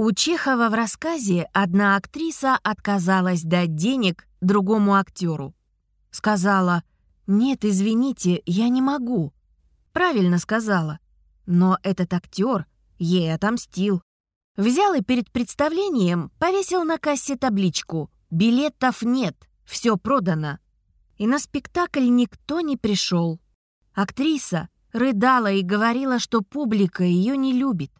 У Чехова в рассказе одна актриса отказалась дать денег другому актеру. Сказала, «Нет, извините, я не могу». Правильно сказала. Но этот актер ей отомстил. Взял и перед представлением повесил на кассе табличку «Билетов нет, все продано». И на спектакль никто не пришел. Актриса рыдала и говорила, что публика ее не любит.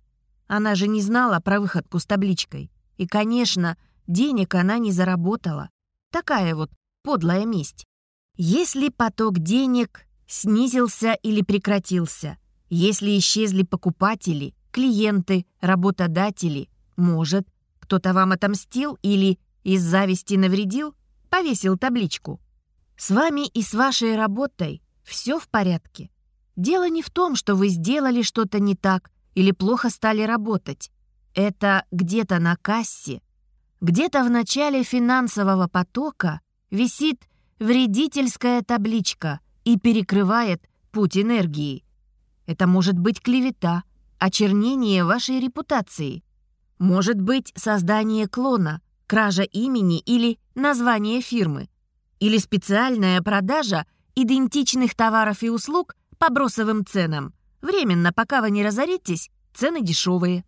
Она же не знала про выходку с табличкой. И, конечно, денег она не заработала. Такая вот подлая месть. Если поток денег снизился или прекратился, если исчезли покупатели, клиенты, работодатели, может, кто-то вам отомстил или из зависти навредил, повесил табличку. С вами и с вашей работой все в порядке. Дело не в том, что вы сделали что-то не так или плохо стали работать. Это где-то на кассе, где-то в начале финансового потока висит вредительская табличка и перекрывает путь энергии. Это может быть клевета, очернение вашей репутации. Может быть создание клона, кража имени или название фирмы. Или специальная продажа идентичных товаров и услуг по бросовым ценам. Временно, пока вы не разоритесь, цены дешевые.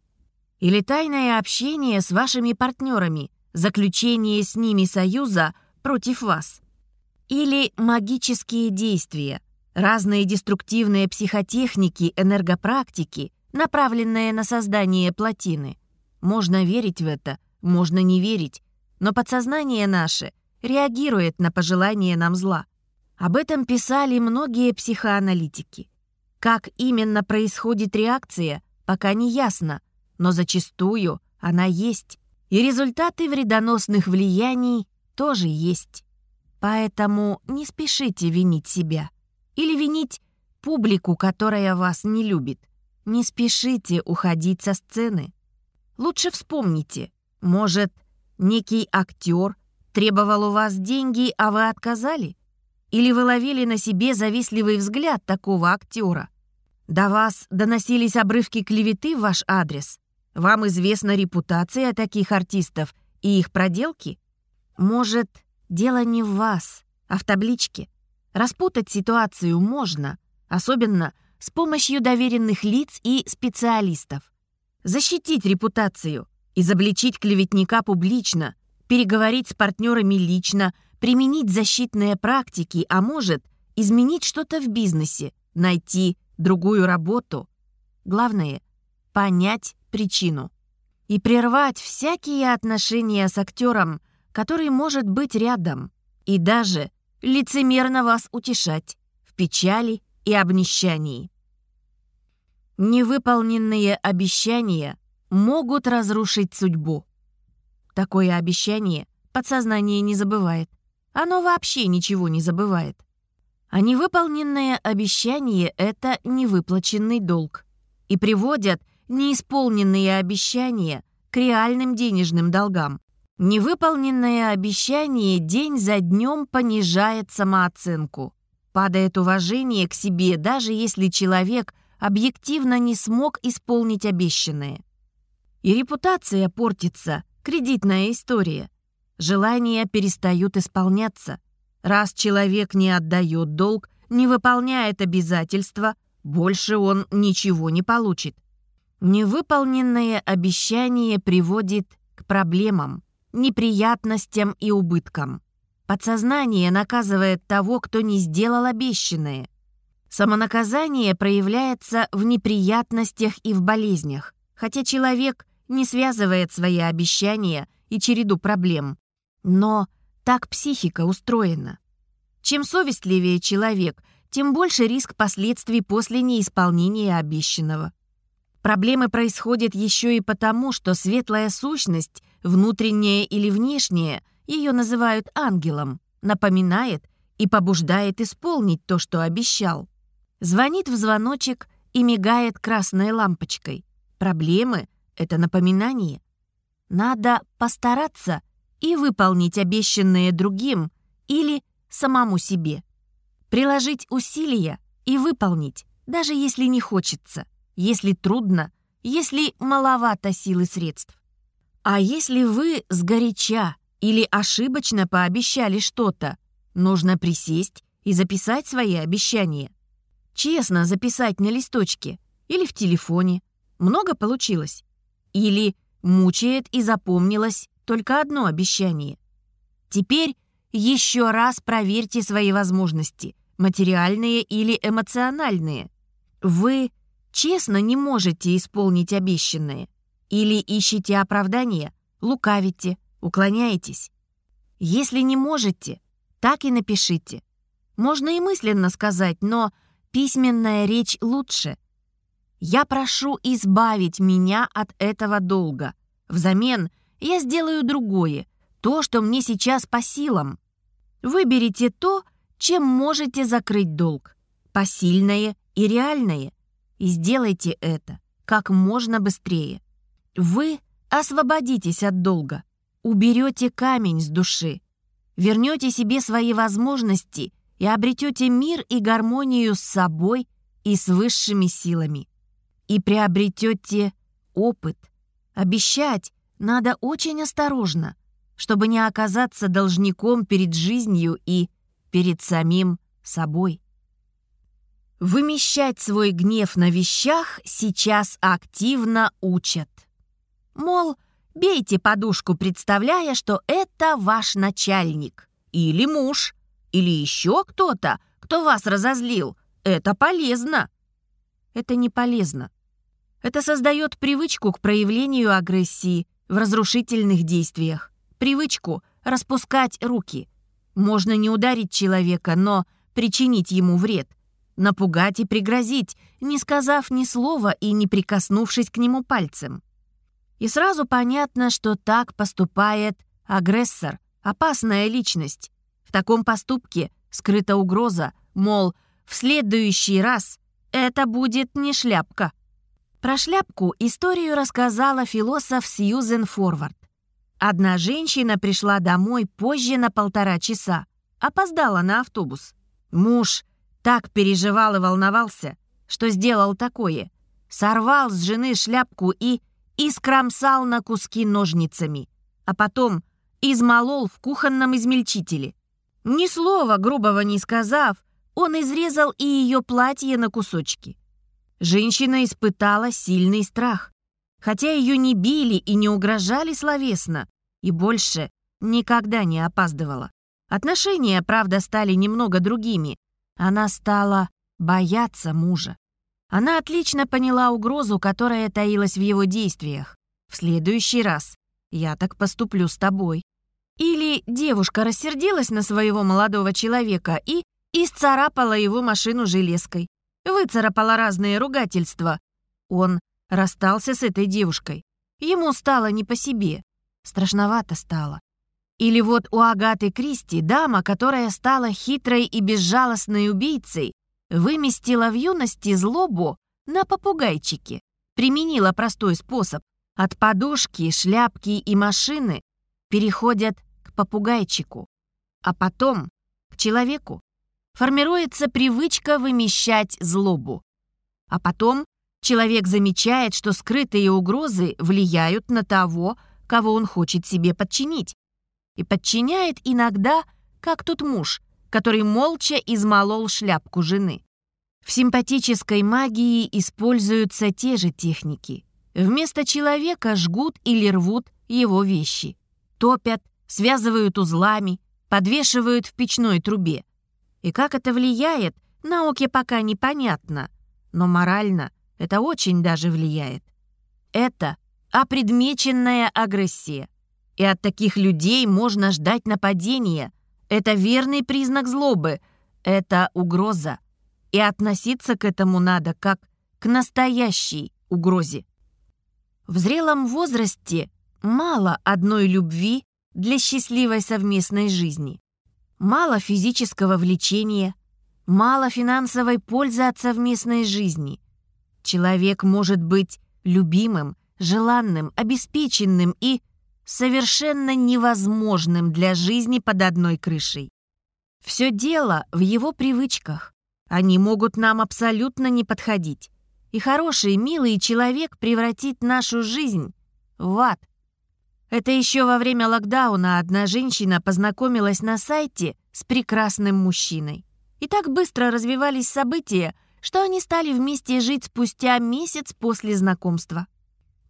Или тайное общение с вашими партнерами, заключение с ними союза против вас. Или магические действия, разные деструктивные психотехники, энергопрактики, направленные на создание плотины. Можно верить в это, можно не верить, но подсознание наше реагирует на пожелание нам зла. Об этом писали многие психоаналитики. Как именно происходит реакция, пока не ясно, но зачастую она есть. И результаты вредоносных влияний тоже есть. Поэтому не спешите винить себя. Или винить публику, которая вас не любит. Не спешите уходить со сцены. Лучше вспомните, может, некий актер требовал у вас деньги, а вы отказали? Или вы ловили на себе завистливый взгляд такого актера? До вас доносились обрывки клеветы в ваш адрес? Вам известна репутация таких артистов и их проделки? Может, дело не в вас, а в табличке? Распутать ситуацию можно, особенно с помощью доверенных лиц и специалистов. Защитить репутацию, изобличить клеветника публично, переговорить с партнерами лично – применить защитные практики, а может, изменить что-то в бизнесе, найти другую работу. Главное — понять причину и прервать всякие отношения с актером, который может быть рядом, и даже лицемерно вас утешать в печали и обнищании. Невыполненные обещания могут разрушить судьбу. Такое обещание подсознание не забывает. Оно вообще ничего не забывает. А невыполненное обещание — это невыплаченный долг. И приводят неисполненные обещания к реальным денежным долгам. Невыполненное обещание день за днем понижает самооценку. Падает уважение к себе, даже если человек объективно не смог исполнить обещанное. И репутация портится, кредитная история — желания перестают исполняться. Раз человек не отдает долг, не выполняет обязательства, больше он ничего не получит. Невыполненное обещание приводит к проблемам, неприятностям и убыткам. Подсознание наказывает того, кто не сделал обещанное. Самонаказание проявляется в неприятностях и в болезнях, хотя человек не связывает свои обещания и череду проблем но так психика устроена. Чем совестливее человек, тем больше риск последствий после неисполнения обещанного. Проблемы происходят еще и потому, что светлая сущность, внутренняя или внешняя, ее называют ангелом, напоминает и побуждает исполнить то, что обещал. Звонит в звоночек и мигает красной лампочкой. Проблемы — это напоминание. Надо постараться и выполнить обещанное другим или самому себе. Приложить усилия и выполнить, даже если не хочется, если трудно, если маловато сил и средств. А если вы сгоряча или ошибочно пообещали что-то, нужно присесть и записать свои обещания. Честно записать на листочке или в телефоне. Много получилось? Или мучает и запомнилось только одно обещание? Теперь еще раз проверьте свои возможности, материальные или эмоциональные. Вы честно не можете исполнить обещанное. Или ищете оправдание, лукавите, уклоняетесь. Если не можете, так и напишите. Можно и мысленно сказать, но письменная речь лучше. Я прошу избавить меня от этого долга. Взамен я сделаю другое, то, что мне сейчас по силам. Выберите то, чем можете закрыть долг, посильное и реальное, и сделайте это как можно быстрее. Вы освободитесь от долга, уберете камень с души, вернете себе свои возможности и обретете мир и гармонию с собой и с высшими силами. И приобретете опыт. Обещать надо очень осторожно, чтобы не оказаться должником перед жизнью и перед самим собой. Вымещать свой гнев на вещах сейчас активно учат. Мол, бейте подушку, представляя, что это ваш начальник. Или муж. Или еще кто-то, кто вас разозлил. Это полезно. Это не полезно. Это создает привычку к проявлению агрессии в разрушительных действиях привычку распускать руки. Можно не ударить человека, но причинить ему вред, напугать и пригрозить, не сказав ни слова и не прикоснувшись к нему пальцем. И сразу понятно, что так поступает агрессор, опасная личность. В таком поступке скрыта угроза, мол, в следующий раз это будет не шляпка. Про шляпку историю рассказала философ Сьюзен Форвард. Одна женщина пришла домой позже на полтора часа. Опоздала на автобус. Муж так переживал и волновался, что сделал такое. Сорвал с жены шляпку и искромсал на куски ножницами. А потом измолол в кухонном измельчителе. Ни слова грубого не сказав, он изрезал и ее платье на кусочки. Женщина испытала сильный страх хотя ее не били и не угрожали словесно, и больше никогда не опаздывала. Отношения, правда, стали немного другими. Она стала бояться мужа. Она отлично поняла угрозу, которая таилась в его действиях. В следующий раз я так поступлю с тобой. Или девушка рассердилась на своего молодого человека и исцарапала его машину железкой. Выцарапала разные ругательства. Он расстался с этой девушкой. Ему стало не по себе. Страшновато стало. Или вот у Агаты Кристи дама, которая стала хитрой и безжалостной убийцей, выместила в юности злобу на попугайчике. Применила простой способ. От подушки, шляпки и машины переходят к попугайчику, а потом к человеку. Формируется привычка вымещать злобу. А потом Человек замечает, что скрытые угрозы влияют на того, кого он хочет себе подчинить. И подчиняет иногда, как тот муж, который молча измолол шляпку жены. В симпатической магии используются те же техники. Вместо человека жгут или рвут его вещи. Топят, связывают узлами, подвешивают в печной трубе. И как это влияет, науке пока непонятно, но морально – это очень даже влияет. Это опредмеченная агрессия. И от таких людей можно ждать нападения. Это верный признак злобы. Это угроза. И относиться к этому надо как к настоящей угрозе. В зрелом возрасте мало одной любви для счастливой совместной жизни. Мало физического влечения, мало финансовой пользы от совместной жизни – Человек может быть любимым, желанным, обеспеченным и совершенно невозможным для жизни под одной крышей. Все дело в его привычках. Они могут нам абсолютно не подходить. И хороший, милый человек превратит нашу жизнь в ад. Это еще во время локдауна одна женщина познакомилась на сайте с прекрасным мужчиной. И так быстро развивались события, что они стали вместе жить спустя месяц после знакомства.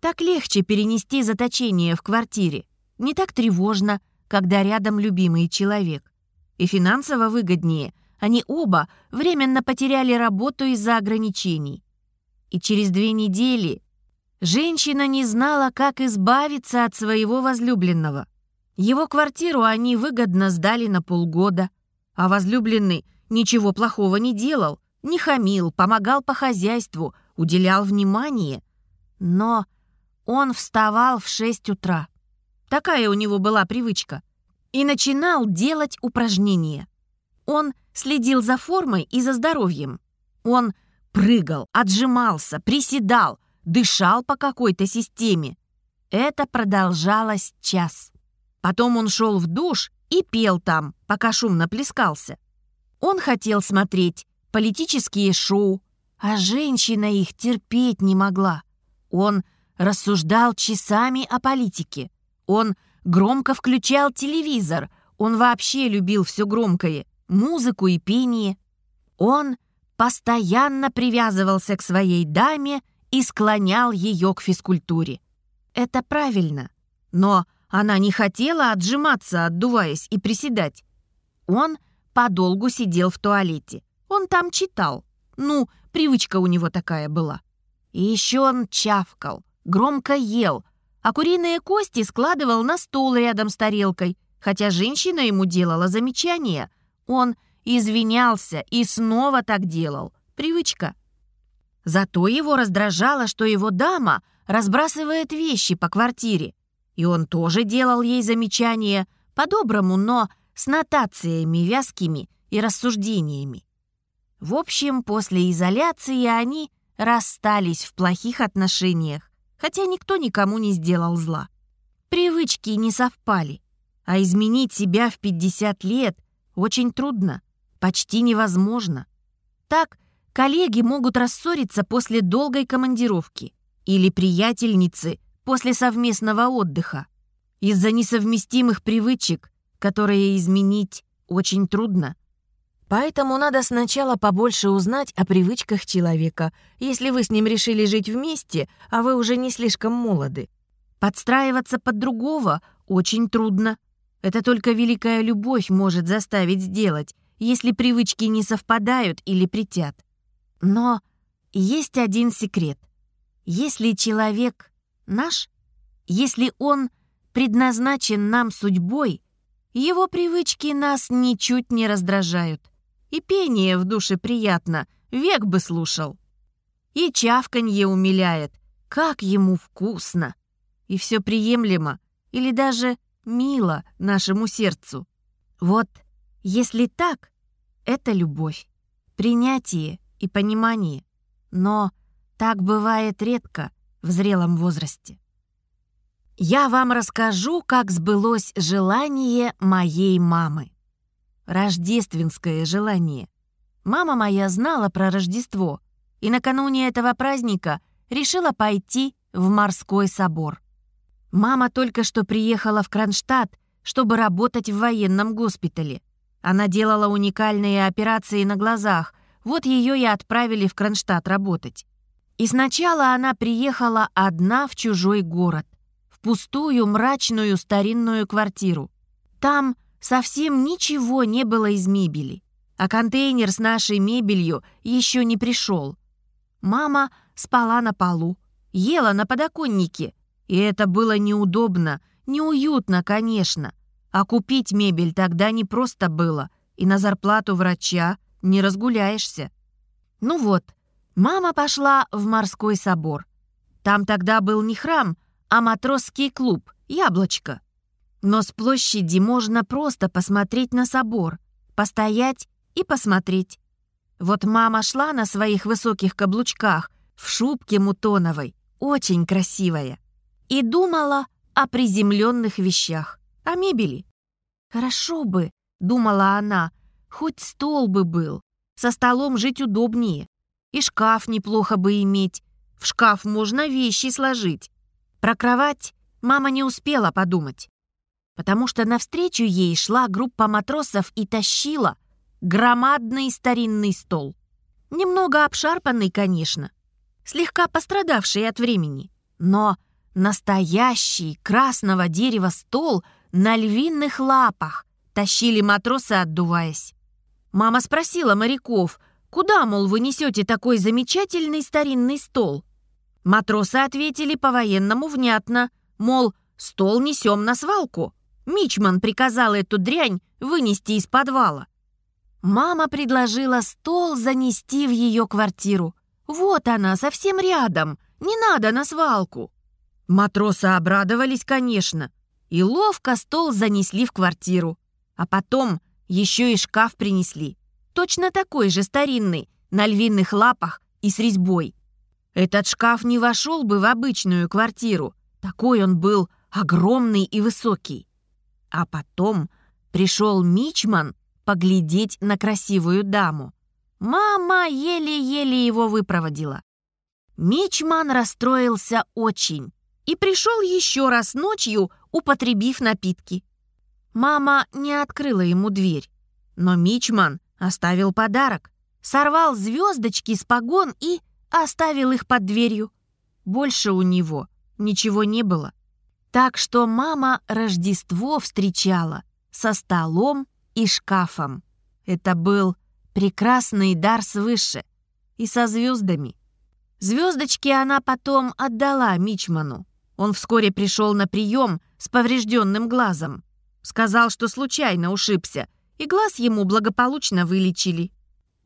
Так легче перенести заточение в квартире. Не так тревожно, когда рядом любимый человек. И финансово выгоднее. Они оба временно потеряли работу из-за ограничений. И через две недели женщина не знала, как избавиться от своего возлюбленного. Его квартиру они выгодно сдали на полгода, а возлюбленный ничего плохого не делал, не хамил, помогал по хозяйству, уделял внимание. Но он вставал в шесть утра. Такая у него была привычка. И начинал делать упражнения. Он следил за формой и за здоровьем. Он прыгал, отжимался, приседал, дышал по какой-то системе. Это продолжалось час. Потом он шел в душ и пел там, пока шумно плескался. Он хотел смотреть политические шоу, а женщина их терпеть не могла. Он рассуждал часами о политике. Он громко включал телевизор. Он вообще любил все громкое, музыку и пение. Он постоянно привязывался к своей даме и склонял ее к физкультуре. Это правильно. Но она не хотела отжиматься, отдуваясь и приседать. Он подолгу сидел в туалете. Он там читал. Ну, привычка у него такая была. И еще он чавкал, громко ел, а куриные кости складывал на стол рядом с тарелкой. Хотя женщина ему делала замечания, он извинялся и снова так делал. Привычка. Зато его раздражало, что его дама разбрасывает вещи по квартире. И он тоже делал ей замечания, по-доброму, но с нотациями вязкими и рассуждениями. В общем, после изоляции они расстались в плохих отношениях, хотя никто никому не сделал зла. Привычки не совпали, а изменить себя в 50 лет очень трудно, почти невозможно. Так коллеги могут рассориться после долгой командировки или приятельницы после совместного отдыха. Из-за несовместимых привычек которые изменить очень трудно. Поэтому надо сначала побольше узнать о привычках человека, если вы с ним решили жить вместе, а вы уже не слишком молоды. Подстраиваться под другого очень трудно. Это только великая любовь может заставить сделать, если привычки не совпадают или притят. Но есть один секрет. Если человек наш, если он предназначен нам судьбой, его привычки нас ничуть не раздражают. И пение в душе приятно, век бы слушал. И чавканье умиляет, как ему вкусно. И все приемлемо, или даже мило нашему сердцу. Вот, если так, это любовь, принятие и понимание. Но так бывает редко в зрелом возрасте я вам расскажу, как сбылось желание моей мамы. Рождественское желание. Мама моя знала про Рождество и накануне этого праздника решила пойти в морской собор. Мама только что приехала в Кронштадт, чтобы работать в военном госпитале. Она делала уникальные операции на глазах, вот ее и отправили в Кронштадт работать. И сначала она приехала одна в чужой город пустую мрачную старинную квартиру. Там совсем ничего не было из мебели, а контейнер с нашей мебелью еще не пришел. Мама спала на полу, ела на подоконнике, и это было неудобно, неуютно, конечно. А купить мебель тогда не просто было, и на зарплату врача не разгуляешься. Ну вот, мама пошла в морской собор. Там тогда был не храм, а матросский клуб «Яблочко». Но с площади можно просто посмотреть на собор, постоять и посмотреть. Вот мама шла на своих высоких каблучках, в шубке мутоновой, очень красивая, и думала о приземленных вещах, о мебели. «Хорошо бы», — думала она, — «хоть стол бы был, со столом жить удобнее, и шкаф неплохо бы иметь, в шкаф можно вещи сложить, про кровать мама не успела подумать, потому что навстречу ей шла группа матросов и тащила громадный старинный стол. Немного обшарпанный, конечно, слегка пострадавший от времени, но настоящий красного дерева стол на львиных лапах тащили матросы, отдуваясь. Мама спросила моряков, куда, мол, вы несете такой замечательный старинный стол? Матросы ответили по-военному внятно, мол, стол несем на свалку. Мичман приказал эту дрянь вынести из подвала. Мама предложила стол занести в ее квартиру. Вот она, совсем рядом, не надо на свалку. Матросы обрадовались, конечно, и ловко стол занесли в квартиру. А потом еще и шкаф принесли. Точно такой же старинный, на львиных лапах и с резьбой. Этот шкаф не вошел бы в обычную квартиру. Такой он был огромный и высокий. А потом пришел Мичман поглядеть на красивую даму. Мама еле-еле его выпроводила. Мичман расстроился очень и пришел еще раз ночью, употребив напитки. Мама не открыла ему дверь, но Мичман оставил подарок, сорвал звездочки с погон и оставил их под дверью. Больше у него ничего не было. Так что мама Рождество встречала со столом и шкафом. Это был прекрасный дар свыше и со звездами. Звездочки она потом отдала Мичману. Он вскоре пришел на прием с поврежденным глазом. Сказал, что случайно ушибся, и глаз ему благополучно вылечили.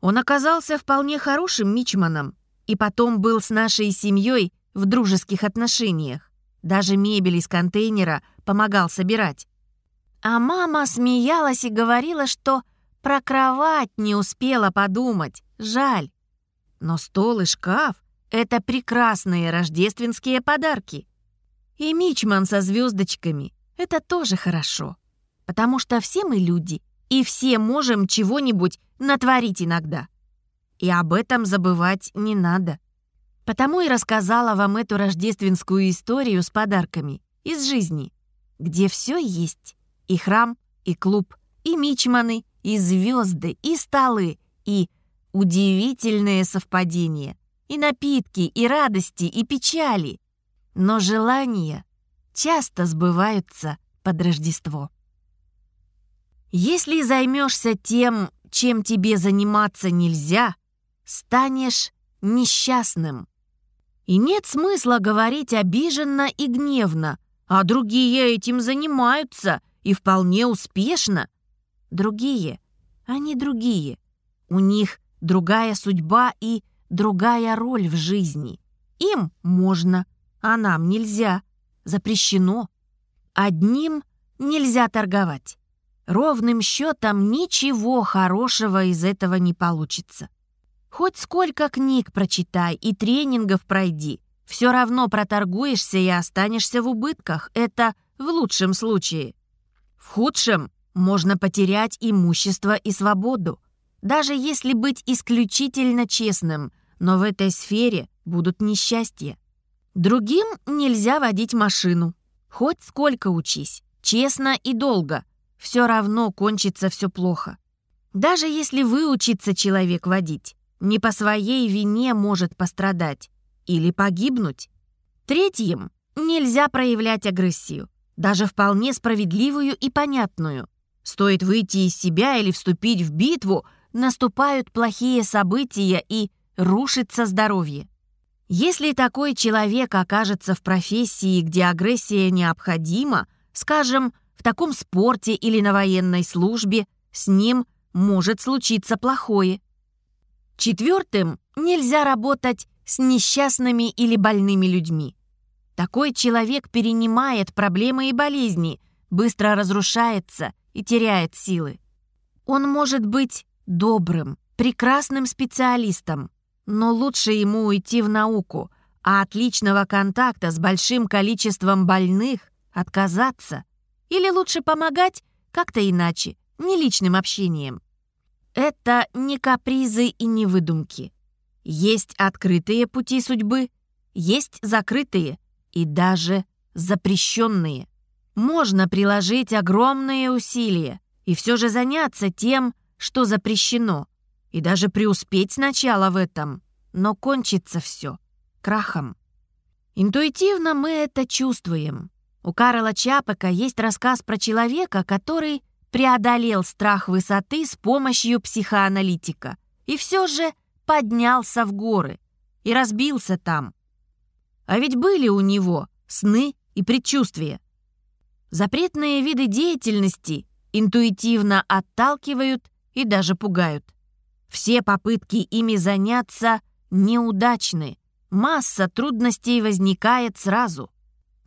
Он оказался вполне хорошим мичманом и потом был с нашей семьей в дружеских отношениях. Даже мебель из контейнера помогал собирать. А мама смеялась и говорила, что про кровать не успела подумать. Жаль. Но стол и шкаф — это прекрасные рождественские подарки. И мичман со звездочками — это тоже хорошо. Потому что все мы люди, и все можем чего-нибудь натворить иногда. И об этом забывать не надо. Потому и рассказала вам эту рождественскую историю с подарками из жизни, где все есть. И храм, и клуб, и мичманы, и звезды, и столы, и удивительные совпадения, и напитки, и радости, и печали. Но желания часто сбываются под Рождество. Если займешься тем, чем тебе заниматься нельзя, станешь несчастным. И нет смысла говорить обиженно и гневно, а другие этим занимаются и вполне успешно. Другие, они другие. У них другая судьба и другая роль в жизни. Им можно, а нам нельзя. Запрещено. Одним нельзя торговать. Ровным счетом ничего хорошего из этого не получится. Хоть сколько книг прочитай и тренингов пройди, все равно проторгуешься и останешься в убытках. Это в лучшем случае. В худшем можно потерять имущество и свободу. Даже если быть исключительно честным, но в этой сфере будут несчастья. Другим нельзя водить машину. Хоть сколько учись, честно и долго – все равно кончится все плохо. Даже если выучится человек водить, не по своей вине может пострадать или погибнуть. Третьим нельзя проявлять агрессию, даже вполне справедливую и понятную. Стоит выйти из себя или вступить в битву, наступают плохие события и рушится здоровье. Если такой человек окажется в профессии, где агрессия необходима, скажем, в таком спорте или на военной службе с ним может случиться плохое. Четвертым, нельзя работать с несчастными или больными людьми. Такой человек перенимает проблемы и болезни, быстро разрушается и теряет силы. Он может быть добрым, прекрасным специалистом, но лучше ему уйти в науку, а от личного контакта с большим количеством больных отказаться – или лучше помогать как-то иначе, не личным общением? Это не капризы и не выдумки. Есть открытые пути судьбы, есть закрытые и даже запрещенные. Можно приложить огромные усилия и все же заняться тем, что запрещено, и даже преуспеть сначала в этом, но кончится все крахом. Интуитивно мы это чувствуем. У Карла Чапека есть рассказ про человека, который преодолел страх высоты с помощью психоаналитика и все же поднялся в горы и разбился там. А ведь были у него сны и предчувствия. Запретные виды деятельности интуитивно отталкивают и даже пугают. Все попытки ими заняться неудачны. Масса трудностей возникает сразу.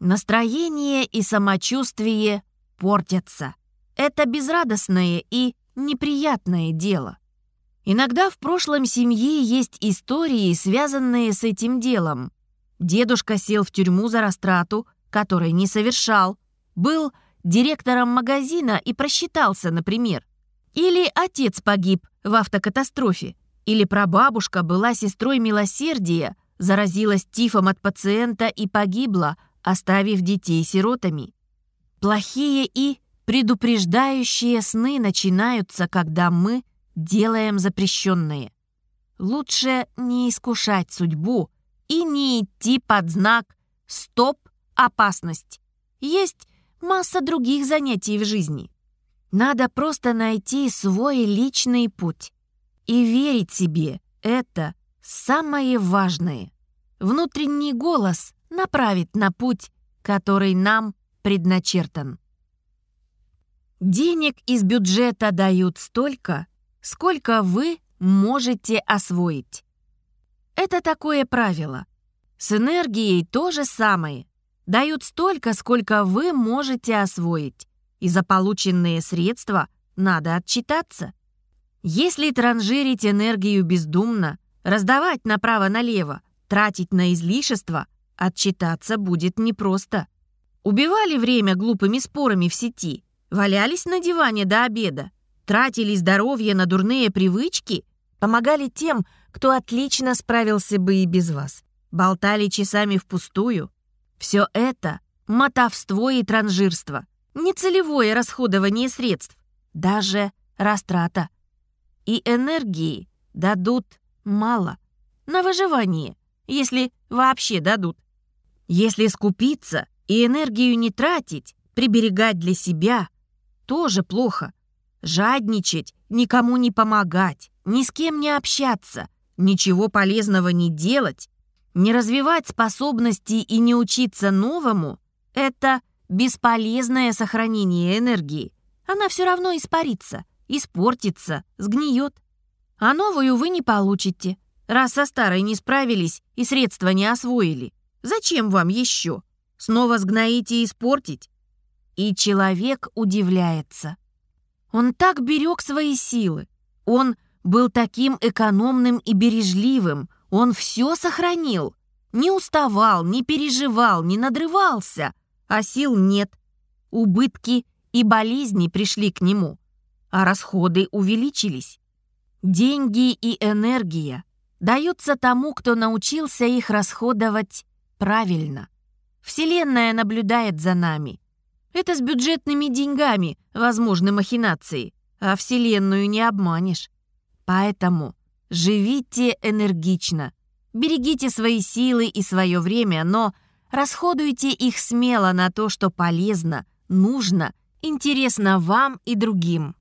Настроение и самочувствие портятся. Это безрадостное и неприятное дело. Иногда в прошлом семьи есть истории, связанные с этим делом. Дедушка сел в тюрьму за растрату, которой не совершал. Был директором магазина и просчитался, например. Или отец погиб в автокатастрофе. Или прабабушка была сестрой милосердия, заразилась тифом от пациента и погибла, оставив детей сиротами. Плохие и предупреждающие сны начинаются, когда мы делаем запрещенные. Лучше не искушать судьбу и не идти под знак «Стоп! Опасность!». Есть масса других занятий в жизни. Надо просто найти свой личный путь. И верить себе — это самое важное. Внутренний голос направит на путь, который нам предначертан. Денег из бюджета дают столько, сколько вы можете освоить. Это такое правило. С энергией то же самое. Дают столько, сколько вы можете освоить. И за полученные средства надо отчитаться. Если транжирить энергию бездумно, раздавать направо-налево, тратить на излишество, отчитаться будет непросто. Убивали время глупыми спорами в сети, валялись на диване до обеда, тратили здоровье на дурные привычки, помогали тем, кто отлично справился бы и без вас, болтали часами впустую. Все это — мотовство и транжирство, нецелевое расходование средств, даже растрата. И энергии дадут мало. На выживание, если вообще дадут. Если скупиться и энергию не тратить, приберегать для себя, тоже плохо. Жадничать, никому не помогать, ни с кем не общаться, ничего полезного не делать, не развивать способности и не учиться новому — это бесполезное сохранение энергии. Она все равно испарится, испортится, сгниет. А новую вы не получите, раз со старой не справились и средства не освоили. Зачем вам еще? Снова сгноите и испортить? И человек удивляется. Он так берег свои силы. Он был таким экономным и бережливым. Он все сохранил. Не уставал, не переживал, не надрывался. А сил нет. Убытки и болезни пришли к нему. А расходы увеличились. Деньги и энергия даются тому, кто научился их расходовать правильно. Вселенная наблюдает за нами. Это с бюджетными деньгами возможны махинации, а Вселенную не обманешь. Поэтому живите энергично, берегите свои силы и свое время, но расходуйте их смело на то, что полезно, нужно, интересно вам и другим.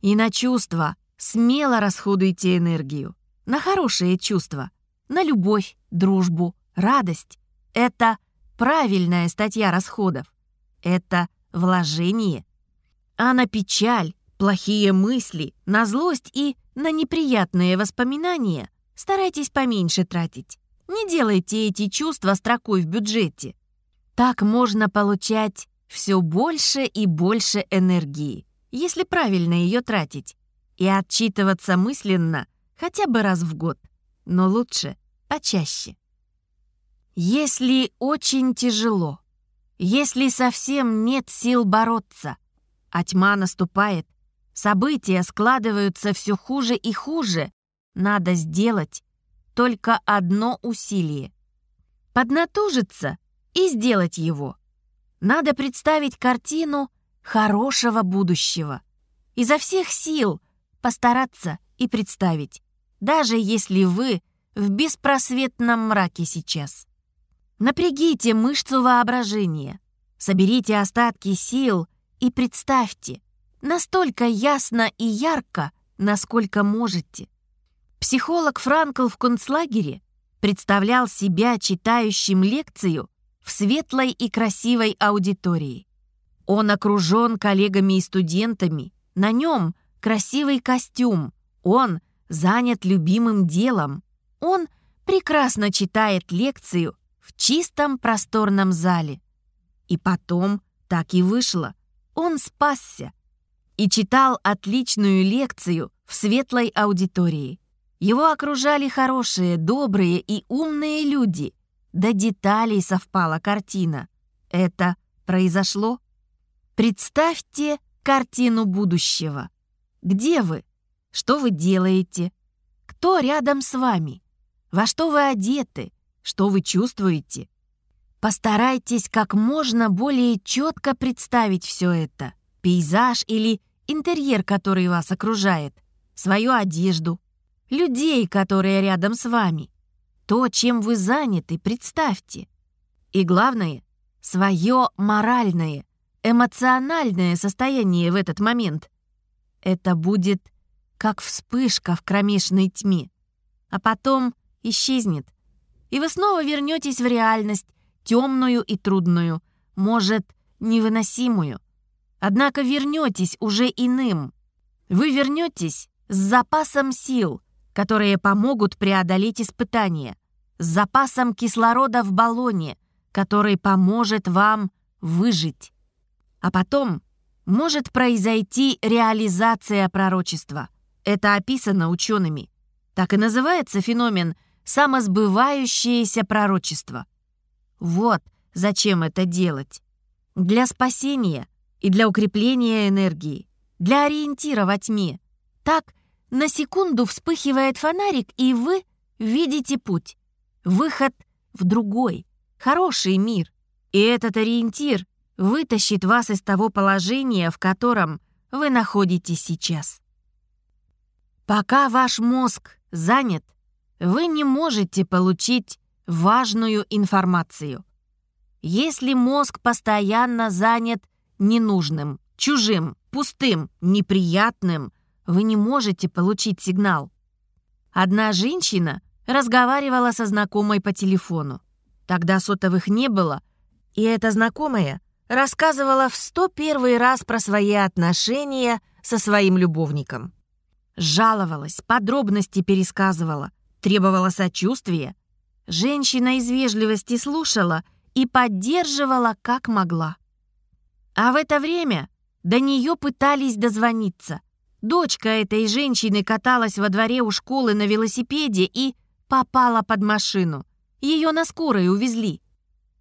И на чувства смело расходуйте энергию. На хорошие чувства, на любовь, дружбу, радость. Это правильная статья расходов. Это вложение. А на печаль, плохие мысли, на злость и на неприятные воспоминания старайтесь поменьше тратить. Не делайте эти чувства строкой в бюджете. Так можно получать все больше и больше энергии, если правильно ее тратить, и отчитываться мысленно хотя бы раз в год, но лучше почаще. Если очень тяжело, если совсем нет сил бороться, а тьма наступает, события складываются все хуже и хуже, надо сделать только одно усилие. Поднатужиться и сделать его. Надо представить картину хорошего будущего. Изо всех сил постараться и представить, даже если вы в беспросветном мраке сейчас. Напрягите мышцу воображения, соберите остатки сил и представьте, настолько ясно и ярко, насколько можете. Психолог Франкл в концлагере представлял себя читающим лекцию в светлой и красивой аудитории. Он окружен коллегами и студентами, на нем красивый костюм, он занят любимым делом, он прекрасно читает лекцию в чистом просторном зале. И потом так и вышло. Он спасся и читал отличную лекцию в светлой аудитории. Его окружали хорошие, добрые и умные люди, до деталей совпала картина. Это произошло? Представьте картину будущего. Где вы? Что вы делаете? Кто рядом с вами? Во что вы одеты? Что вы чувствуете? Постарайтесь как можно более четко представить все это. Пейзаж или интерьер, который вас окружает, свою одежду, людей, которые рядом с вами, то, чем вы заняты, представьте. И главное, свое моральное, эмоциональное состояние в этот момент. Это будет как вспышка в кромешной тьме, а потом исчезнет. И вы снова вернетесь в реальность, темную и трудную, может, невыносимую. Однако вернетесь уже иным. Вы вернетесь с запасом сил, которые помогут преодолеть испытания, с запасом кислорода в баллоне, который поможет вам выжить. А потом может произойти реализация пророчества. Это описано учеными. Так и называется феномен «самосбывающееся пророчество». Вот зачем это делать. Для спасения и для укрепления энергии, для ориентира во тьме. Так на секунду вспыхивает фонарик, и вы видите путь. Выход в другой, хороший мир. И этот ориентир вытащит вас из того положения, в котором вы находитесь сейчас. Пока ваш мозг занят, вы не можете получить важную информацию. Если мозг постоянно занят ненужным, чужим, пустым, неприятным, вы не можете получить сигнал. Одна женщина разговаривала со знакомой по телефону. Тогда сотовых не было, и эта знакомая рассказывала в 101 раз про свои отношения со своим любовником. Жаловалась, подробности пересказывала, требовала сочувствия. Женщина из вежливости слушала и поддерживала как могла. А в это время до нее пытались дозвониться. Дочка этой женщины каталась во дворе у школы на велосипеде и попала под машину. Ее на скорой увезли.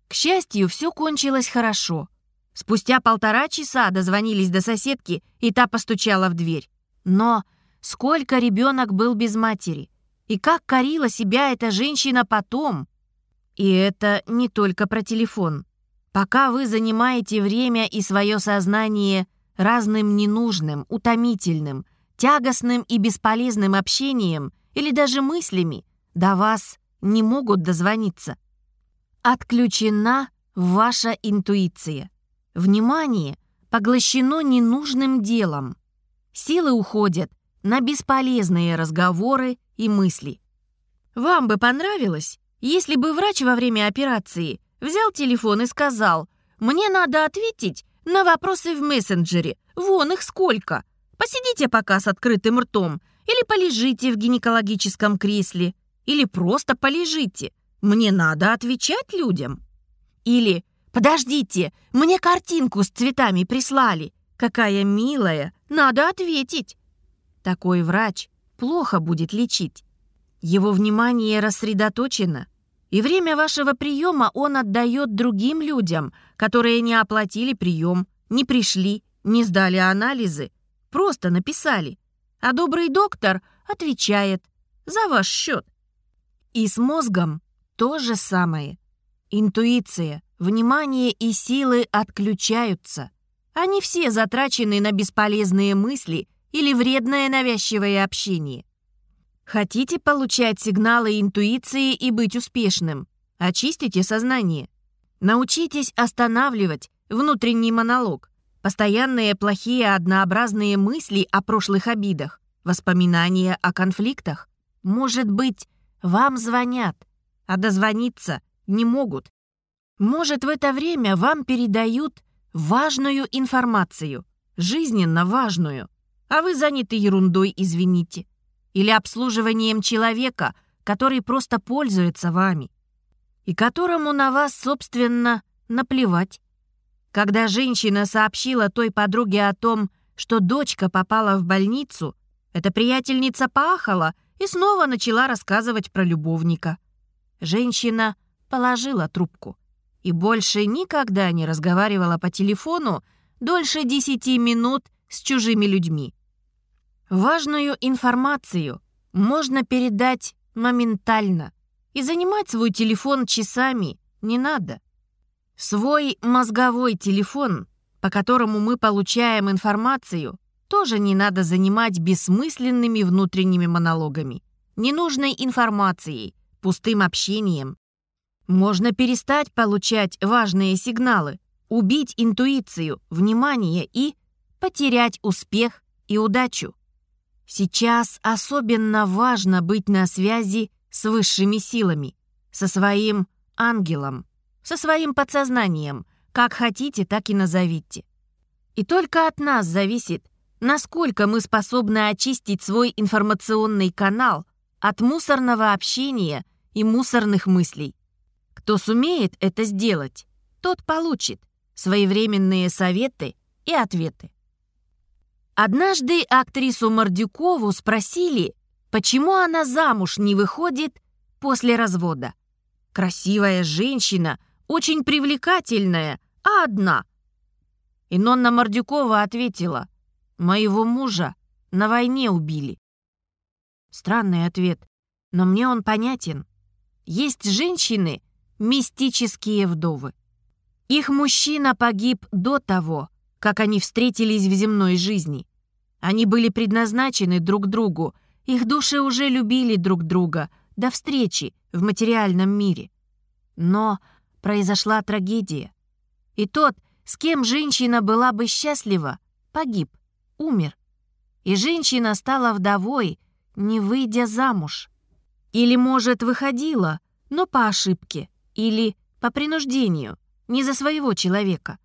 К счастью, все кончилось хорошо. Спустя полтора часа дозвонились до соседки, и та постучала в дверь. Но сколько ребенок был без матери? И как корила себя эта женщина потом? И это не только про телефон. Пока вы занимаете время и свое сознание разным ненужным, утомительным, тягостным и бесполезным общением или даже мыслями, до вас не могут дозвониться. Отключена ваша интуиция. Внимание поглощено ненужным делом. Силы уходят на бесполезные разговоры и мысли. Вам бы понравилось, если бы врач во время операции взял телефон и сказал «Мне надо ответить на вопросы в мессенджере. Вон их сколько. Посидите пока с открытым ртом. Или полежите в гинекологическом кресле. Или просто полежите. Мне надо отвечать людям. Или «Подождите, мне картинку с цветами прислали. Какая милая, надо ответить». Такой врач плохо будет лечить. Его внимание рассредоточено – и время вашего приема он отдает другим людям, которые не оплатили прием, не пришли, не сдали анализы, просто написали. А добрый доктор отвечает за ваш счет. И с мозгом то же самое. Интуиция, внимание и силы отключаются. Они все затрачены на бесполезные мысли или вредное навязчивое общение. Хотите получать сигналы интуиции и быть успешным? Очистите сознание. Научитесь останавливать внутренний монолог, постоянные плохие однообразные мысли о прошлых обидах, воспоминания о конфликтах. Может быть, вам звонят, а дозвониться не могут. Может, в это время вам передают важную информацию, жизненно важную, а вы заняты ерундой, извините, или обслуживанием человека, который просто пользуется вами и которому на вас, собственно, наплевать. Когда женщина сообщила той подруге о том, что дочка попала в больницу, эта приятельница поахала и снова начала рассказывать про любовника. Женщина положила трубку и больше никогда не разговаривала по телефону дольше десяти минут с чужими людьми. Важную информацию можно передать моментально, и занимать свой телефон часами не надо. Свой мозговой телефон, по которому мы получаем информацию, тоже не надо занимать бессмысленными внутренними монологами, ненужной информацией, пустым общением. Можно перестать получать важные сигналы, убить интуицию, внимание и потерять успех и удачу. Сейчас особенно важно быть на связи с высшими силами, со своим ангелом, со своим подсознанием, как хотите, так и назовите. И только от нас зависит, насколько мы способны очистить свой информационный канал от мусорного общения и мусорных мыслей. Кто сумеет это сделать, тот получит своевременные советы и ответы. Однажды актрису Мордюкову спросили, почему она замуж не выходит после развода. Красивая женщина, очень привлекательная, а одна. И Нонна Мордюкова ответила, «Моего мужа на войне убили». Странный ответ, но мне он понятен. Есть женщины, мистические вдовы. Их мужчина погиб до того, как они встретились в земной жизни. Они были предназначены друг другу, их души уже любили друг друга до встречи в материальном мире. Но произошла трагедия. И тот, с кем женщина была бы счастлива, погиб, умер. И женщина стала вдовой, не выйдя замуж. Или, может, выходила, но по ошибке, или по принуждению, не за своего человека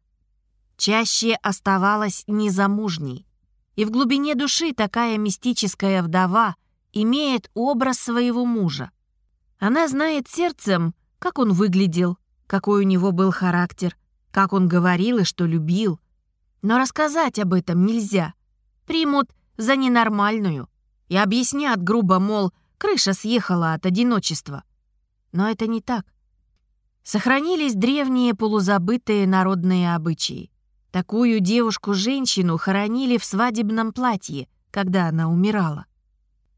чаще оставалась незамужней. И в глубине души такая мистическая вдова имеет образ своего мужа. Она знает сердцем, как он выглядел, какой у него был характер, как он говорил и что любил. Но рассказать об этом нельзя. Примут за ненормальную и объяснят грубо, мол, крыша съехала от одиночества. Но это не так. Сохранились древние полузабытые народные обычаи. Такую девушку-женщину хоронили в свадебном платье, когда она умирала.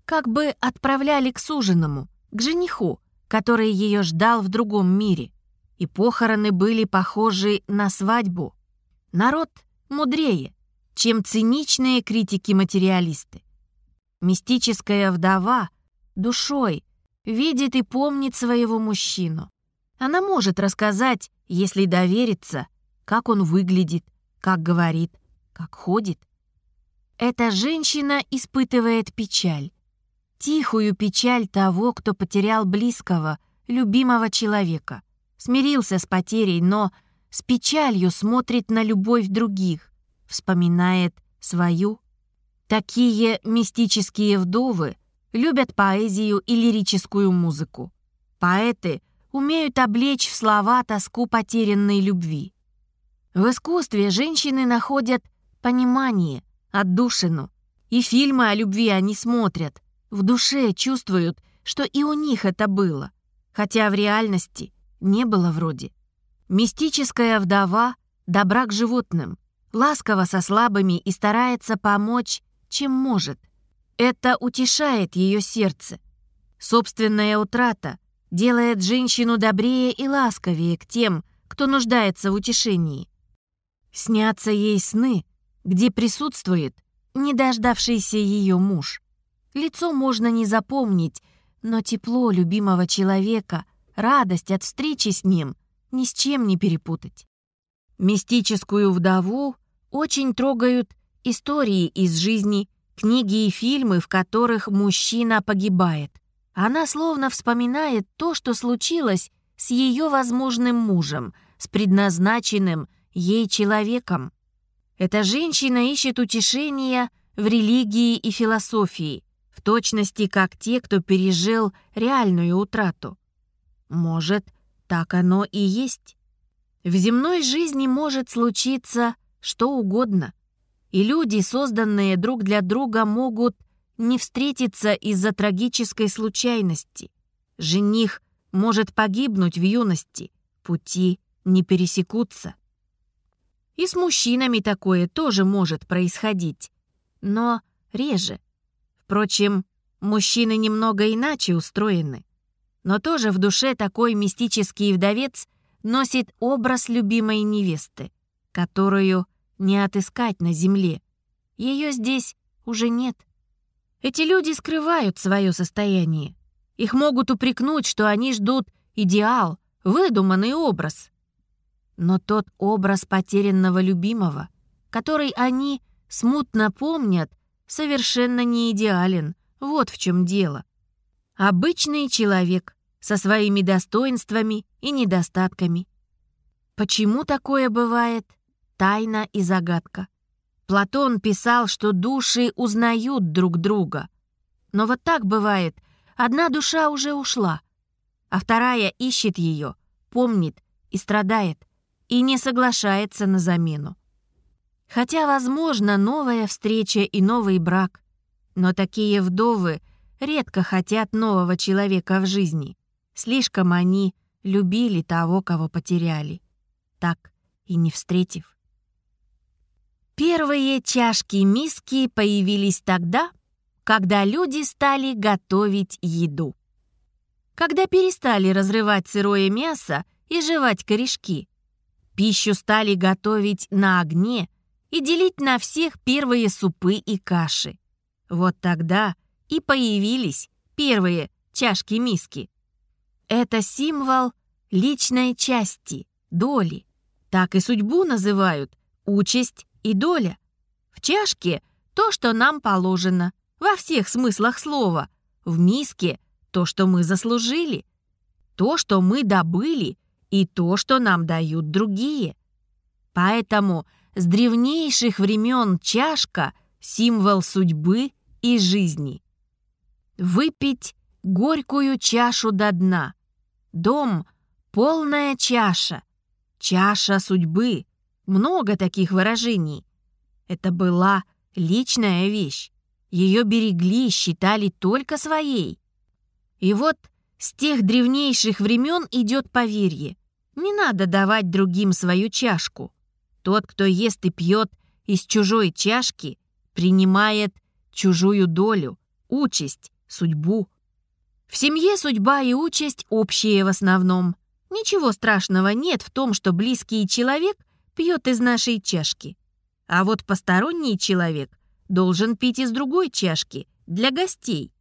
Как бы отправляли к суженому, к жениху, который ее ждал в другом мире. И похороны были похожи на свадьбу. Народ мудрее, чем циничные критики-материалисты. Мистическая вдова душой видит и помнит своего мужчину. Она может рассказать, если довериться, как он выглядит, как говорит, как ходит. Эта женщина испытывает печаль. Тихую печаль того, кто потерял близкого, любимого человека. Смирился с потерей, но с печалью смотрит на любовь других, вспоминает свою. Такие мистические вдовы любят поэзию и лирическую музыку. Поэты умеют облечь в слова тоску потерянной любви. В искусстве женщины находят понимание, отдушину. И фильмы о любви они смотрят. В душе чувствуют, что и у них это было. Хотя в реальности не было вроде. Мистическая вдова добра к животным, ласково со слабыми и старается помочь, чем может. Это утешает ее сердце. Собственная утрата делает женщину добрее и ласковее к тем, кто нуждается в утешении. Снятся ей сны, где присутствует не дождавшийся ее муж. Лицо можно не запомнить, но тепло любимого человека, радость от встречи с ним ни с чем не перепутать. Мистическую вдову очень трогают истории из жизни, книги и фильмы, в которых мужчина погибает. Она словно вспоминает то, что случилось с ее возможным мужем, с предназначенным ей человеком. Эта женщина ищет утешения в религии и философии, в точности как те, кто пережил реальную утрату. Может, так оно и есть. В земной жизни может случиться что угодно, и люди, созданные друг для друга, могут не встретиться из-за трагической случайности. Жених может погибнуть в юности, пути не пересекутся. И с мужчинами такое тоже может происходить, но реже. Впрочем, мужчины немного иначе устроены. Но тоже в душе такой мистический вдовец носит образ любимой невесты, которую не отыскать на земле. Ее здесь уже нет. Эти люди скрывают свое состояние. Их могут упрекнуть, что они ждут идеал, выдуманный образ. Но тот образ потерянного любимого, который они смутно помнят, совершенно не идеален. Вот в чем дело. Обычный человек со своими достоинствами и недостатками. Почему такое бывает? Тайна и загадка. Платон писал, что души узнают друг друга. Но вот так бывает. Одна душа уже ушла, а вторая ищет ее, помнит и страдает, и не соглашается на замену. Хотя, возможно, новая встреча и новый брак, но такие вдовы редко хотят нового человека в жизни. Слишком они любили того, кого потеряли, так и не встретив. Первые чашки-миски появились тогда, когда люди стали готовить еду. Когда перестали разрывать сырое мясо и жевать корешки, пищу стали готовить на огне и делить на всех первые супы и каши. Вот тогда и появились первые чашки-миски. Это символ личной части, доли. Так и судьбу называют, участь и доля. В чашке то, что нам положено, во всех смыслах слова. В миске то, что мы заслужили, то, что мы добыли, и то, что нам дают другие. Поэтому с древнейших времен чашка — символ судьбы и жизни. Выпить горькую чашу до дна. Дом — полная чаша. Чаша судьбы — много таких выражений. Это была личная вещь. Ее берегли, считали только своей. И вот с тех древнейших времен идет поверье. Не надо давать другим свою чашку. Тот, кто ест и пьет из чужой чашки, принимает чужую долю, участь, судьбу. В семье судьба и участь общие в основном. Ничего страшного нет в том, что близкий человек пьет из нашей чашки. А вот посторонний человек должен пить из другой чашки для гостей.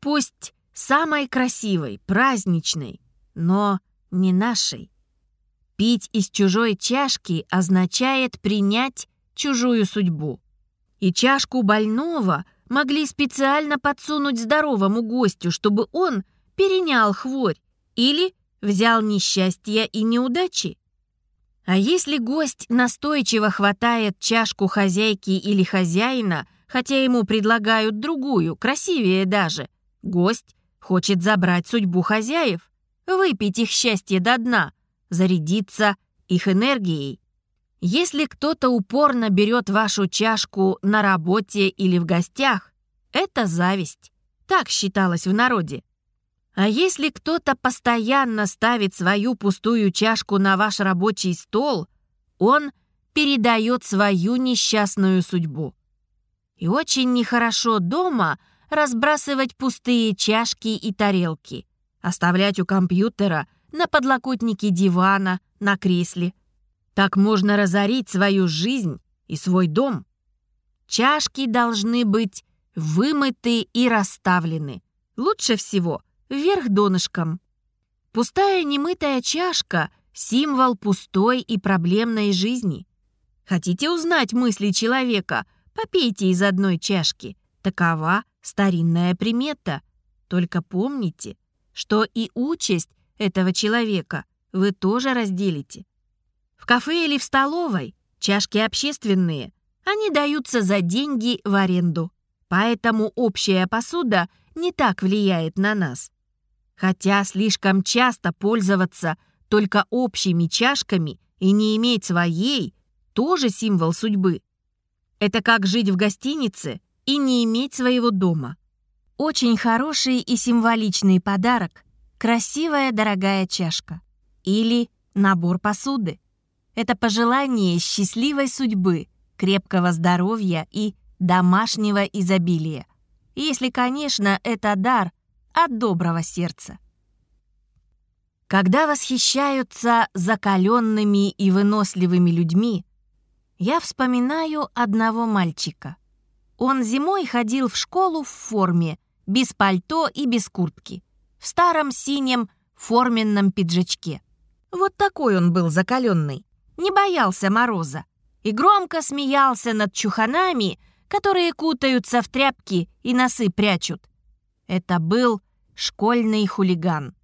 Пусть самой красивой, праздничной, но не нашей. Пить из чужой чашки означает принять чужую судьбу. И чашку больного могли специально подсунуть здоровому гостю, чтобы он перенял хворь или взял несчастья и неудачи. А если гость настойчиво хватает чашку хозяйки или хозяина, хотя ему предлагают другую, красивее даже, гость хочет забрать судьбу хозяев, выпить их счастье до дна, зарядиться их энергией. Если кто-то упорно берет вашу чашку на работе или в гостях, это зависть. Так считалось в народе. А если кто-то постоянно ставит свою пустую чашку на ваш рабочий стол, он передает свою несчастную судьбу. И очень нехорошо дома разбрасывать пустые чашки и тарелки, оставлять у компьютера на подлокотнике дивана, на кресле. Так можно разорить свою жизнь и свой дом. Чашки должны быть вымыты и расставлены. Лучше всего вверх донышком. Пустая немытая чашка — символ пустой и проблемной жизни. Хотите узнать мысли человека? Попейте из одной чашки. Такова старинная примета. Только помните, что и участь этого человека вы тоже разделите. В кафе или в столовой чашки общественные, они даются за деньги в аренду. Поэтому общая посуда не так влияет на нас. Хотя слишком часто пользоваться только общими чашками и не иметь своей тоже символ судьбы. Это как жить в гостинице и не иметь своего дома. Очень хороший и символичный подарок – красивая дорогая чашка или набор посуды. Это пожелание счастливой судьбы, крепкого здоровья и домашнего изобилия. Если, конечно, это дар от доброго сердца. Когда восхищаются закаленными и выносливыми людьми, я вспоминаю одного мальчика. Он зимой ходил в школу в форме, без пальто и без куртки, в старом синем форменном пиджачке. Вот такой он был закаленный не боялся мороза и громко смеялся над чуханами, которые кутаются в тряпки и носы прячут. Это был школьный хулиган.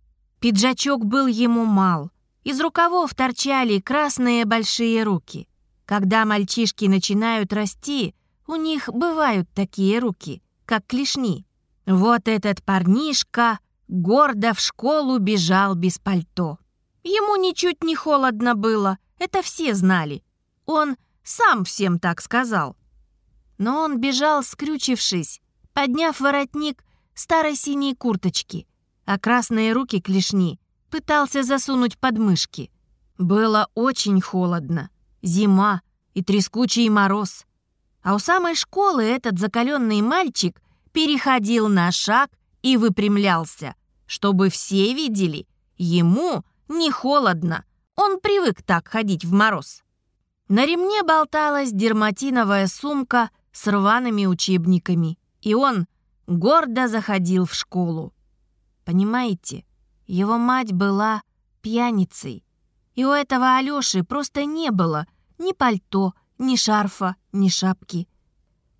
Пиджачок был ему мал. Из рукавов торчали красные большие руки. Когда мальчишки начинают расти, у них бывают такие руки, как клешни. Вот этот парнишка гордо в школу бежал без пальто. Ему ничуть не холодно было, это все знали. Он сам всем так сказал. Но он бежал, скрючившись, подняв воротник старой синей курточки, а красные руки клешни пытался засунуть под мышки. Было очень холодно. Зима и трескучий мороз. А у самой школы этот закаленный мальчик переходил на шаг и выпрямлялся, чтобы все видели, ему не холодно, он привык так ходить в мороз. На ремне болталась дерматиновая сумка с рваными учебниками, и он гордо заходил в школу. Понимаете, его мать была пьяницей, и у этого Алёши просто не было ни пальто, ни шарфа, ни шапки.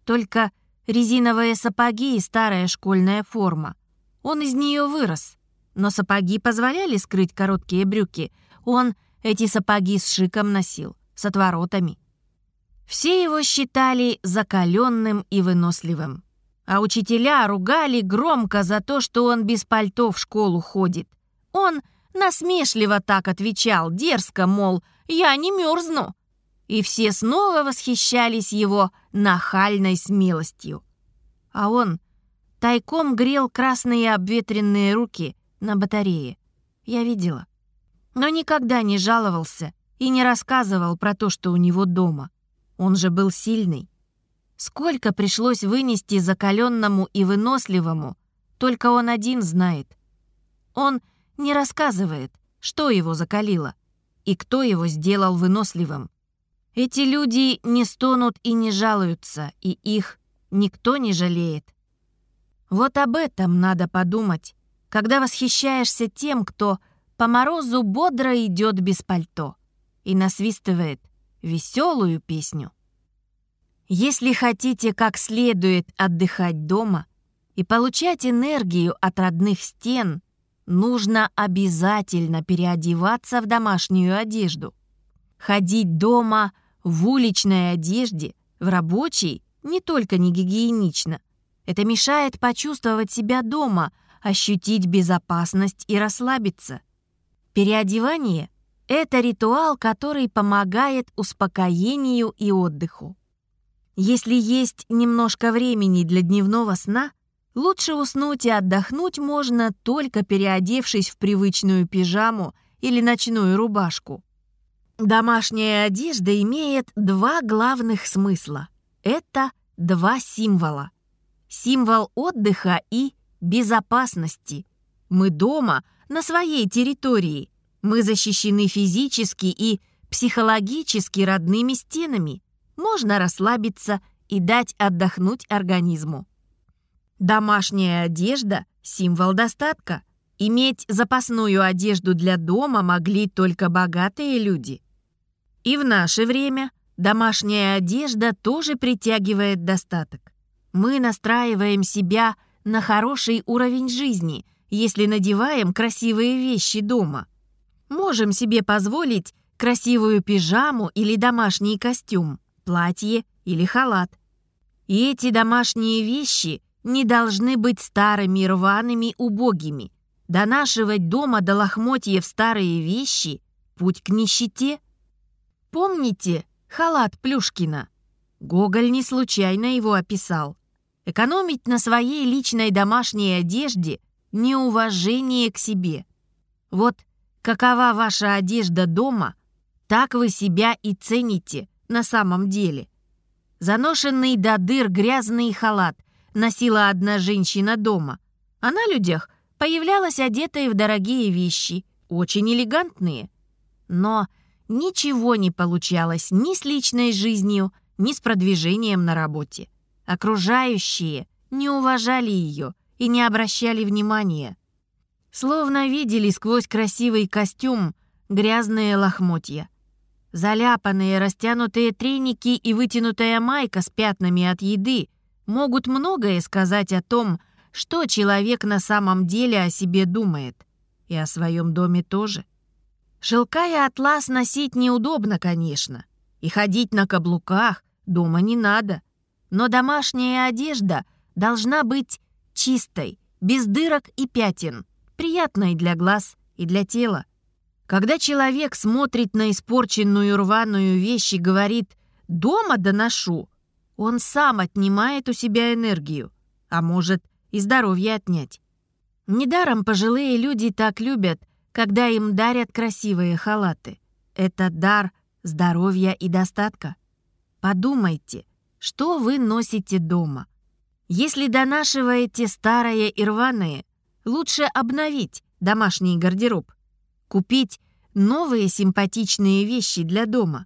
Только резиновые сапоги и старая школьная форма. Он из нее вырос, но сапоги позволяли скрыть короткие брюки. Он эти сапоги с шиком носил, с отворотами. Все его считали закаленным и выносливым. А учителя ругали громко за то, что он без пальто в школу ходит. Он насмешливо так отвечал, дерзко, мол, «Я не мерзну». И все снова восхищались его нахальной смелостью. А он тайком грел красные обветренные руки на батарее. Я видела но никогда не жаловался и не рассказывал про то, что у него дома. Он же был сильный. Сколько пришлось вынести закаленному и выносливому, только он один знает. Он не рассказывает, что его закалило и кто его сделал выносливым. Эти люди не стонут и не жалуются, и их никто не жалеет. Вот об этом надо подумать, когда восхищаешься тем, кто по морозу бодро идет без пальто и насвистывает веселую песню. Если хотите как следует отдыхать дома и получать энергию от родных стен, нужно обязательно переодеваться в домашнюю одежду. Ходить дома в уличной одежде, в рабочей, не только не гигиенично. Это мешает почувствовать себя дома, ощутить безопасность и расслабиться. Переодевание — это ритуал, который помогает успокоению и отдыху. Если есть немножко времени для дневного сна, лучше уснуть и отдохнуть можно только переодевшись в привычную пижаму или ночную рубашку. Домашняя одежда имеет два главных смысла. Это два символа. Символ отдыха и безопасности. Мы дома — на своей территории, Мы защищены физически и психологически родными стенами. Можно расслабиться и дать отдохнуть организму. Домашняя одежда – символ достатка. Иметь запасную одежду для дома могли только богатые люди. И в наше время домашняя одежда тоже притягивает достаток. Мы настраиваем себя на хороший уровень жизни, если надеваем красивые вещи дома. Можем себе позволить красивую пижаму или домашний костюм, платье или халат. И эти домашние вещи не должны быть старыми, рваными, убогими. Донашивать дома до лохмотьев старые вещи — путь к нищете. Помните халат Плюшкина? Гоголь не случайно его описал. Экономить на своей личной домашней одежде — неуважение к себе. Вот какова ваша одежда дома, так вы себя и цените на самом деле. Заношенный до дыр грязный халат носила одна женщина дома, а на людях появлялась одетая в дорогие вещи, очень элегантные. Но ничего не получалось ни с личной жизнью, ни с продвижением на работе. Окружающие не уважали ее и не обращали внимания. Словно видели сквозь красивый костюм грязные лохмотья. Заляпанные растянутые треники и вытянутая майка с пятнами от еды могут многое сказать о том, что человек на самом деле о себе думает. И о своем доме тоже. Шелка и атлас носить неудобно, конечно. И ходить на каблуках дома не надо. Но домашняя одежда должна быть чистой, без дырок и пятен, приятной для глаз и для тела. Когда человек смотрит на испорченную рваную вещь и говорит «дома доношу», он сам отнимает у себя энергию, а может и здоровье отнять. Недаром пожилые люди так любят, когда им дарят красивые халаты. Это дар здоровья и достатка. Подумайте, что вы носите дома. Если донашиваете старое и рваное, лучше обновить домашний гардероб, купить новые симпатичные вещи для дома.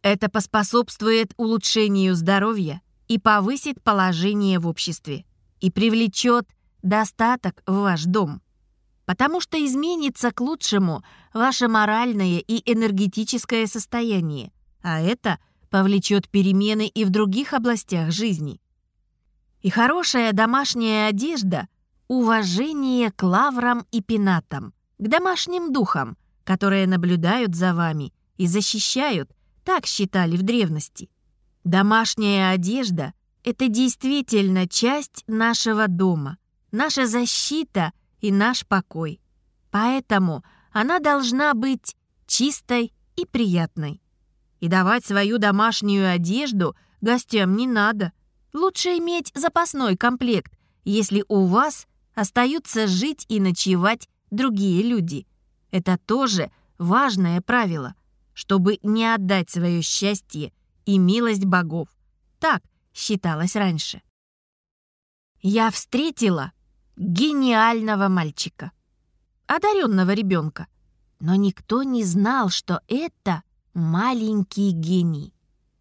Это поспособствует улучшению здоровья и повысит положение в обществе и привлечет достаток в ваш дом. Потому что изменится к лучшему ваше моральное и энергетическое состояние, а это повлечет перемены и в других областях жизни. И хорошая домашняя одежда — уважение к лаврам и пенатам, к домашним духам, которые наблюдают за вами и защищают, так считали в древности. Домашняя одежда это действительно часть нашего дома, наша защита и наш покой. Поэтому она должна быть чистой и приятной. И давать свою домашнюю одежду гостям не надо. Лучше иметь запасной комплект, если у вас остаются жить и ночевать другие люди. Это тоже важное правило, чтобы не отдать свое счастье и милость богов. Так, считалось раньше. Я встретила гениального мальчика, одаренного ребенка, но никто не знал, что это маленький гений.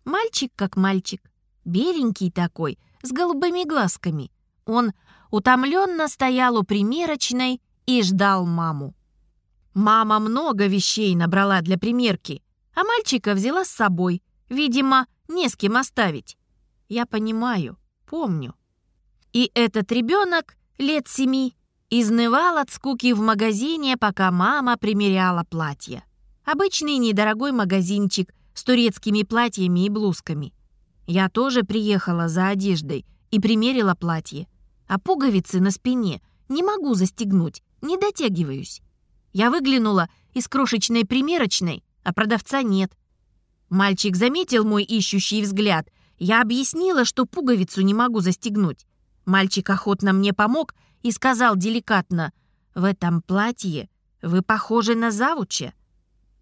Мальчик как мальчик, беленький такой, с голубыми глазками. Он утомленно стоял у примерочной и ждал маму. Мама много вещей набрала для примерки, а мальчика взяла с собой. Видимо, не с кем оставить. Я понимаю, помню. И этот ребенок лет семи изнывал от скуки в магазине, пока мама примеряла платье. Обычный недорогой магазинчик с турецкими платьями и блузками. Я тоже приехала за одеждой и примерила платье. А пуговицы на спине не могу застегнуть, не дотягиваюсь. Я выглянула из крошечной примерочной, а продавца нет. Мальчик заметил мой ищущий взгляд я объяснила, что пуговицу не могу застегнуть. Мальчик охотно мне помог и сказал деликатно, «В этом платье вы похожи на завуча».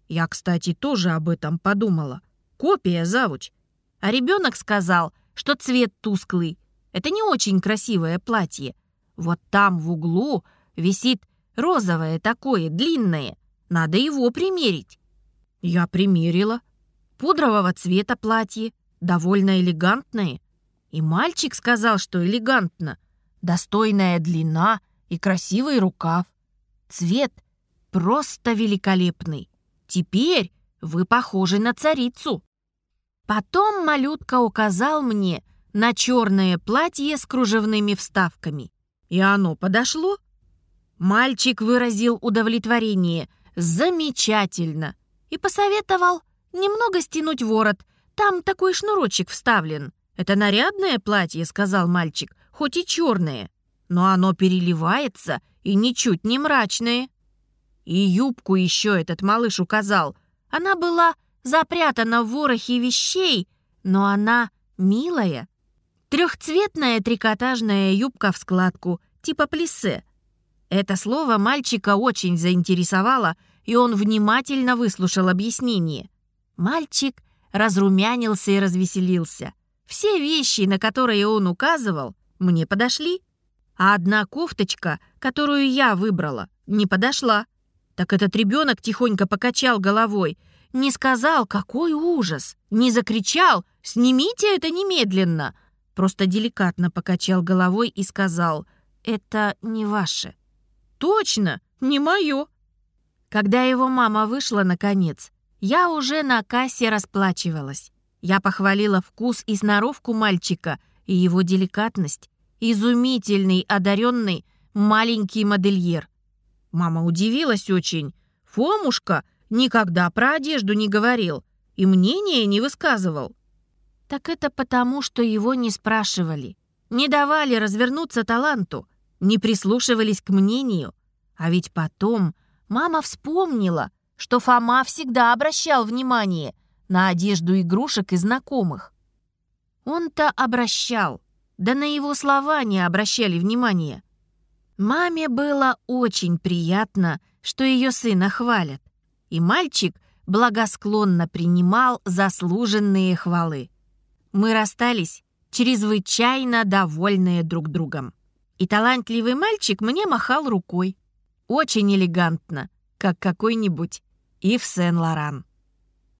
Я, кстати, тоже об этом подумала. Копия завуч. А ребенок сказал, что цвет тусклый. Это не очень красивое платье. Вот там в углу висит розовое такое, длинное. Надо его примерить. Я примерила. Пудрового цвета платье, довольно элегантное. И мальчик сказал, что элегантно. Достойная длина и красивый рукав. Цвет просто великолепный. Теперь вы похожи на царицу. Потом малютка указал мне на черное платье с кружевными вставками. И оно подошло. Мальчик выразил удовлетворение. Замечательно. И посоветовал немного стянуть ворот. Там такой шнурочек вставлен. Это нарядное платье, сказал мальчик, хоть и черное. Но оно переливается и ничуть не мрачное. И юбку еще этот малыш указал. Она была запрятана в ворохе вещей, но она милая. Трехцветная трикотажная юбка в складку, типа плиссе. Это слово мальчика очень заинтересовало, и он внимательно выслушал объяснение. Мальчик разрумянился и развеселился. Все вещи, на которые он указывал, мне подошли. А одна кофточка, которую я выбрала, не подошла. Так этот ребенок тихонько покачал головой, не сказал, какой ужас, не закричал «Снимите это немедленно!» Просто деликатно покачал головой и сказал «Это не ваше». «Точно, не мое». Когда его мама вышла, наконец, я уже на кассе расплачивалась. Я похвалила вкус и сноровку мальчика и его деликатность. Изумительный, одаренный, маленький модельер. Мама удивилась очень. Фомушка никогда про одежду не говорил и мнения не высказывал. Так это потому, что его не спрашивали, не давали развернуться таланту, не прислушивались к мнению. А ведь потом мама вспомнила, что Фома всегда обращал внимание на одежду игрушек и знакомых. Он-то обращал, да на его слова не обращали внимания. Маме было очень приятно, что ее сына хвалят, и мальчик благосклонно принимал заслуженные хвалы. Мы расстались, чрезвычайно довольные друг другом. И талантливый мальчик мне махал рукой. Очень элегантно, как какой-нибудь Ив Сен-Лоран.